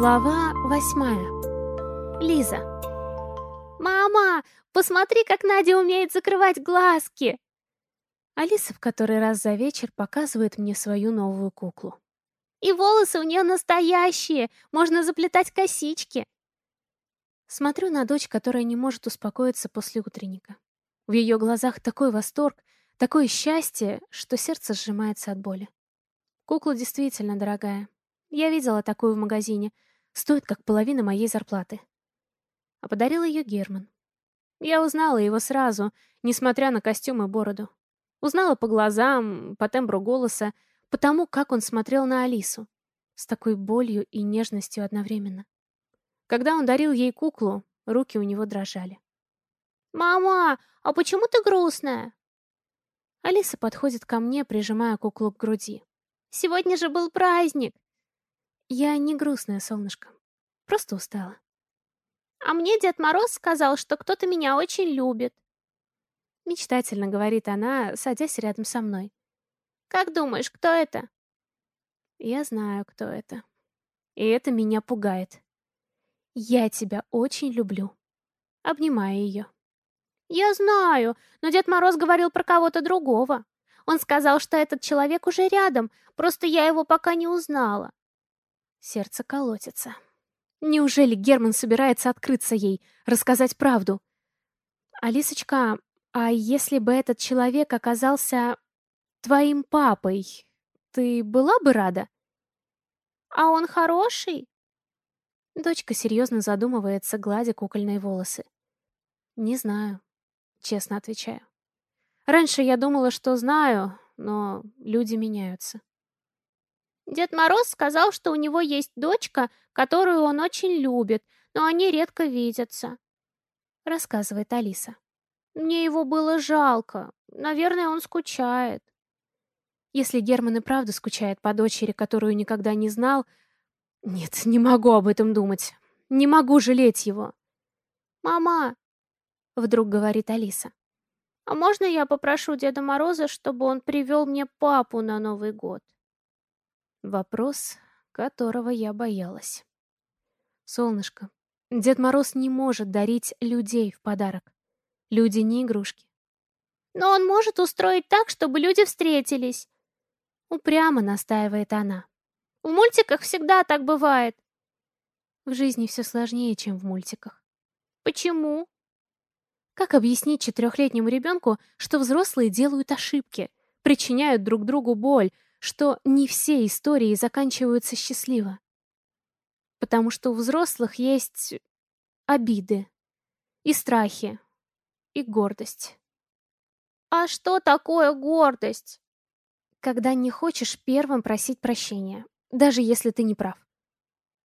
Глава восьмая. Лиза. «Мама, посмотри, как Надя умеет закрывать глазки!» Алиса в который раз за вечер показывает мне свою новую куклу. «И волосы у нее настоящие! Можно заплетать косички!» Смотрю на дочь, которая не может успокоиться после утренника. В ее глазах такой восторг, такое счастье, что сердце сжимается от боли. Кукла действительно дорогая. Я видела такую в магазине. Стоит как половина моей зарплаты. А подарил ее Герман. Я узнала его сразу, несмотря на костюм и бороду. Узнала по глазам, по тембру голоса, по тому, как он смотрел на Алису. С такой болью и нежностью одновременно. Когда он дарил ей куклу, руки у него дрожали. «Мама, а почему ты грустная?» Алиса подходит ко мне, прижимая куклу к груди. «Сегодня же был праздник!» Я не грустная, солнышко. Просто устала. «А мне Дед Мороз сказал, что кто-то меня очень любит!» Мечтательно говорит она, садясь рядом со мной. «Как думаешь, кто это?» Я знаю, кто это. И это меня пугает. «Я тебя очень люблю». Обнимаю ее. «Я знаю, но Дед Мороз говорил про кого-то другого. Он сказал, что этот человек уже рядом, просто я его пока не узнала». Сердце колотится. Неужели Герман собирается открыться ей, рассказать правду? «Алисочка, а если бы этот человек оказался твоим папой, ты была бы рада?» «А он хороший?» Дочка серьезно задумывается, гладя кукольные волосы. «Не знаю», — честно отвечаю. «Раньше я думала, что знаю, но люди меняются». Дед Мороз сказал, что у него есть дочка, которую он очень любит, но они редко видятся. Рассказывает Алиса. Мне его было жалко. Наверное, он скучает. Если Герман и правда скучает по дочери, которую никогда не знал, нет, не могу об этом думать. Не могу жалеть его. «Мама!» — вдруг говорит Алиса. «А можно я попрошу Деда Мороза, чтобы он привел мне папу на Новый год?» Вопрос, которого я боялась. «Солнышко, Дед Мороз не может дарить людей в подарок. Люди не игрушки. Но он может устроить так, чтобы люди встретились. Упрямо настаивает она. В мультиках всегда так бывает. В жизни все сложнее, чем в мультиках. Почему? Как объяснить четырехлетнему ребенку, что взрослые делают ошибки, причиняют друг другу боль, что не все истории заканчиваются счастливо? Потому что у взрослых есть обиды и страхи, и гордость. А что такое гордость? Когда не хочешь первым просить прощения, даже если ты не прав.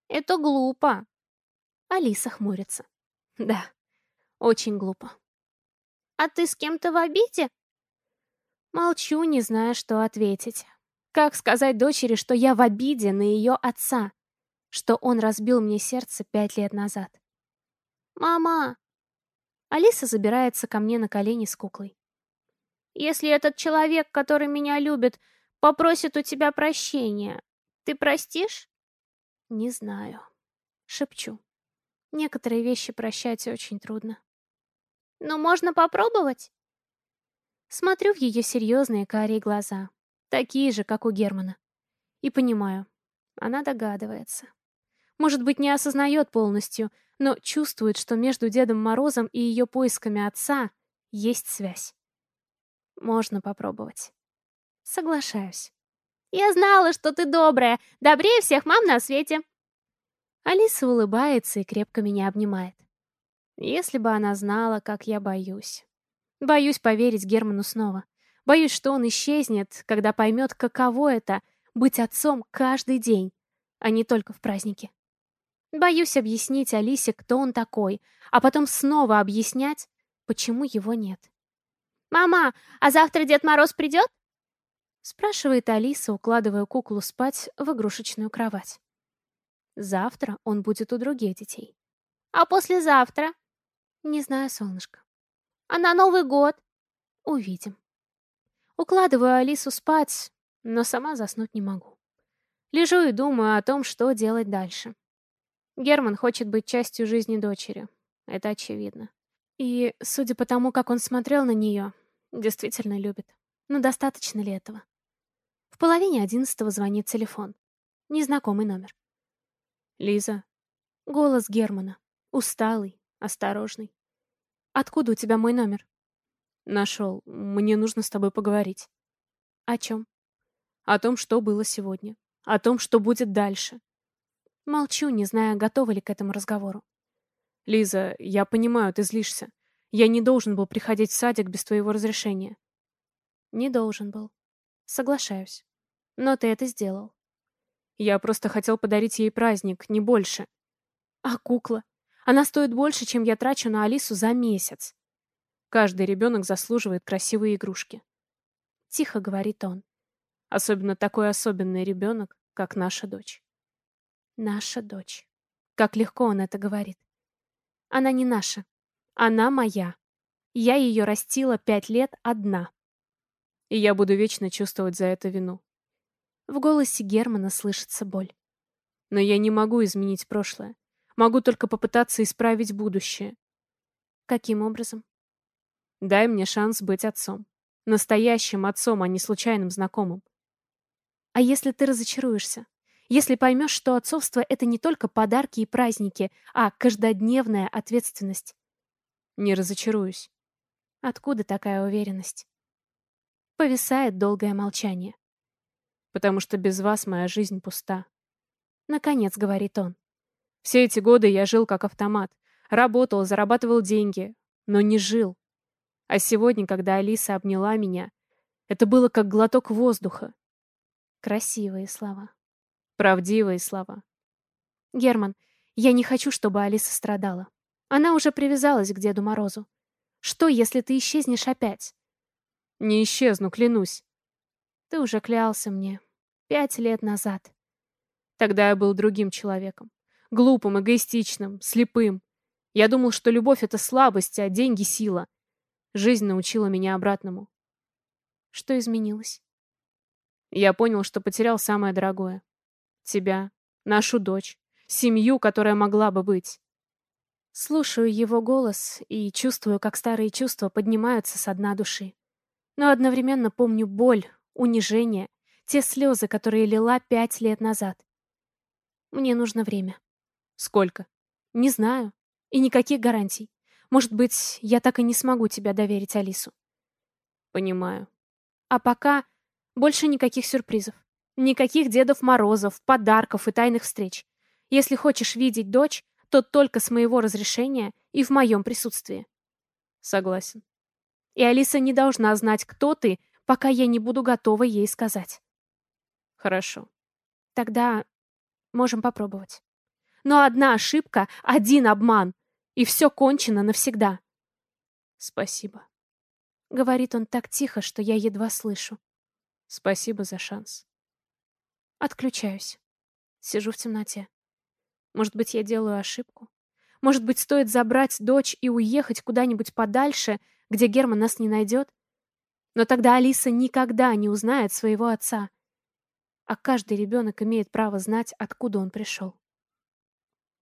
Это глупо. Алиса хмурится. Да, очень глупо. А ты с кем-то в обиде? Молчу, не зная, что ответить. Как сказать дочери, что я в обиде на ее отца? Что он разбил мне сердце пять лет назад? «Мама!» Алиса забирается ко мне на колени с куклой. «Если этот человек, который меня любит, попросит у тебя прощения, ты простишь? Не знаю. Шепчу. Некоторые вещи прощать очень трудно. Но можно попробовать? Смотрю в ее серьезные карие глаза, такие же, как у Германа. И понимаю, она догадывается. Может быть, не осознает полностью, но чувствует, что между Дедом Морозом и ее поисками отца есть связь. Можно попробовать. Соглашаюсь. Я знала, что ты добрая, добрее всех мам на свете. Алиса улыбается и крепко меня обнимает. Если бы она знала, как я боюсь. Боюсь поверить Герману снова. Боюсь, что он исчезнет, когда поймет, каково это — быть отцом каждый день, а не только в празднике. Боюсь объяснить Алисе, кто он такой, а потом снова объяснять, почему его нет. «Мама, а завтра Дед Мороз придет?» Спрашивает Алиса, укладывая куклу спать в игрушечную кровать. Завтра он будет у других детей. А послезавтра? Не знаю, солнышко. А на Новый год? Увидим. Укладываю Алису спать, но сама заснуть не могу. Лежу и думаю о том, что делать дальше. Герман хочет быть частью жизни дочери. Это очевидно. И, судя по тому, как он смотрел на нее, действительно любит. Но достаточно ли этого? В половине одиннадцатого звонит телефон. Незнакомый номер. «Лиза». Голос Германа. Усталый, осторожный. «Откуда у тебя мой номер?» «Нашел. Мне нужно с тобой поговорить». «О чем?» «О том, что было сегодня. О том, что будет дальше». Молчу, не зная, готова ли к этому разговору. «Лиза, я понимаю, ты злишься. Я не должен был приходить в садик без твоего разрешения». «Не должен был. Соглашаюсь. Но ты это сделал». «Я просто хотел подарить ей праздник, не больше». «А кукла? Она стоит больше, чем я трачу на Алису за месяц». Каждый ребенок заслуживает красивые игрушки. Тихо говорит он. Особенно такой особенный ребенок, как наша дочь. Наша дочь. Как легко он это говорит. Она не наша. Она моя. Я ее растила пять лет одна. И я буду вечно чувствовать за это вину. В голосе Германа слышится боль. Но я не могу изменить прошлое. Могу только попытаться исправить будущее. Каким образом? Дай мне шанс быть отцом. Настоящим отцом, а не случайным знакомым. А если ты разочаруешься? Если поймешь, что отцовство — это не только подарки и праздники, а каждодневная ответственность. Не разочаруюсь. Откуда такая уверенность? Повисает долгое молчание. Потому что без вас моя жизнь пуста. Наконец, говорит он. Все эти годы я жил как автомат. Работал, зарабатывал деньги, но не жил. А сегодня, когда Алиса обняла меня, это было как глоток воздуха. Красивые слова. Правдивые слова. Герман, я не хочу, чтобы Алиса страдала. Она уже привязалась к Деду Морозу. Что, если ты исчезнешь опять? Не исчезну, клянусь. Ты уже клялся мне. Пять лет назад. Тогда я был другим человеком. Глупым, эгоистичным, слепым. Я думал, что любовь — это слабость, а деньги — сила. Жизнь научила меня обратному. Что изменилось? Я понял, что потерял самое дорогое тебя, нашу дочь, семью, которая могла бы быть. Слушаю его голос и чувствую, как старые чувства поднимаются со дна души. Но одновременно помню боль, унижение, те слезы, которые лила пять лет назад. Мне нужно время. Сколько? Не знаю. И никаких гарантий. Может быть, я так и не смогу тебя доверить Алису. Понимаю. А пока больше никаких сюрпризов. Никаких Дедов Морозов, подарков и тайных встреч. Если хочешь видеть дочь, то только с моего разрешения и в моем присутствии. Согласен. И Алиса не должна знать, кто ты, пока я не буду готова ей сказать. Хорошо. Тогда можем попробовать. Но одна ошибка, один обман, и все кончено навсегда. Спасибо. Говорит он так тихо, что я едва слышу. Спасибо за шанс. Отключаюсь. Сижу в темноте. Может быть, я делаю ошибку? Может быть, стоит забрать дочь и уехать куда-нибудь подальше, где Герман нас не найдет? Но тогда Алиса никогда не узнает своего отца. А каждый ребенок имеет право знать, откуда он пришел.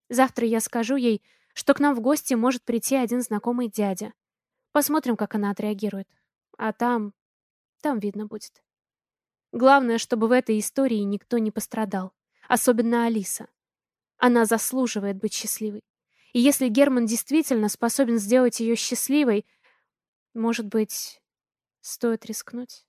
Завтра я скажу ей, что к нам в гости может прийти один знакомый дядя. Посмотрим, как она отреагирует. А там... там видно будет. Главное, чтобы в этой истории никто не пострадал. Особенно Алиса. Она заслуживает быть счастливой. И если Герман действительно способен сделать ее счастливой, может быть, стоит рискнуть?